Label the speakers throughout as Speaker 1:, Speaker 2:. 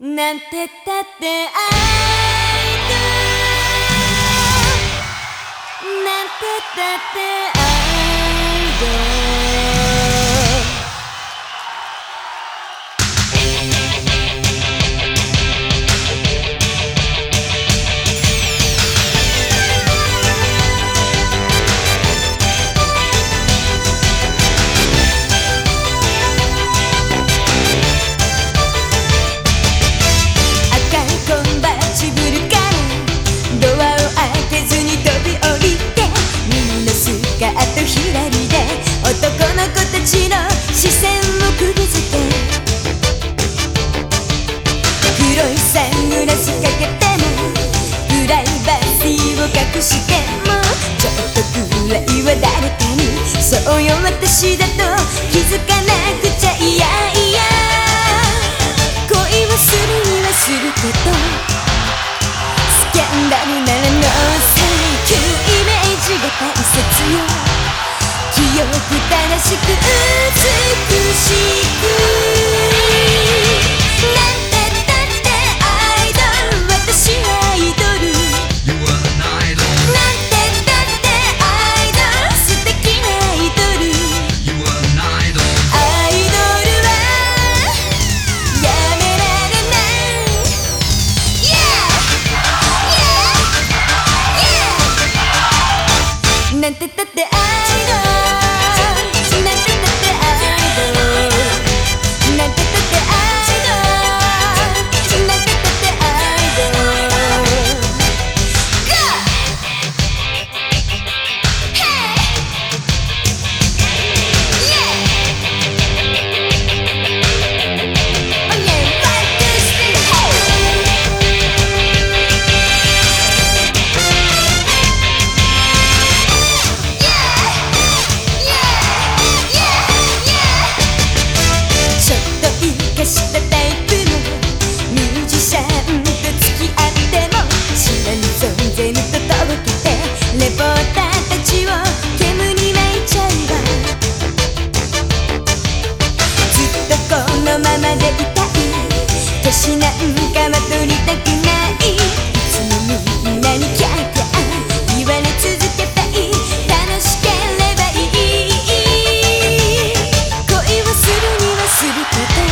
Speaker 1: なんてったって愛だなんてったって愛だちの視線をくぎづけ黒いサングラスかけてもプライバシーを隠してもちょっとくらいは誰かにそうよ私だと気づかなくちゃいやいや恋をするにはするけどスキャンダルならの最強イメージが大切よ。清く正しく美しくなんてだってアイドル私アイドルなんてだってアイドル素敵なアイドルアイドルはやめられないなんてったってアイドル私なんかまとりたくない。いつもみんなにキャーキャー言われ続けたい楽しければいい恋をするにはすること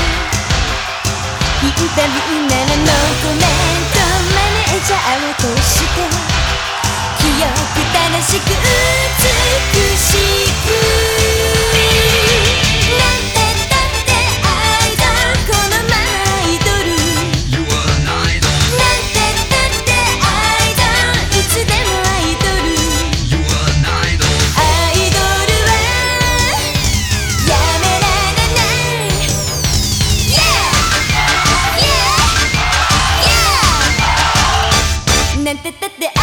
Speaker 1: インタビューならのコメントマネージャーを通して記憶正しく美しいてててて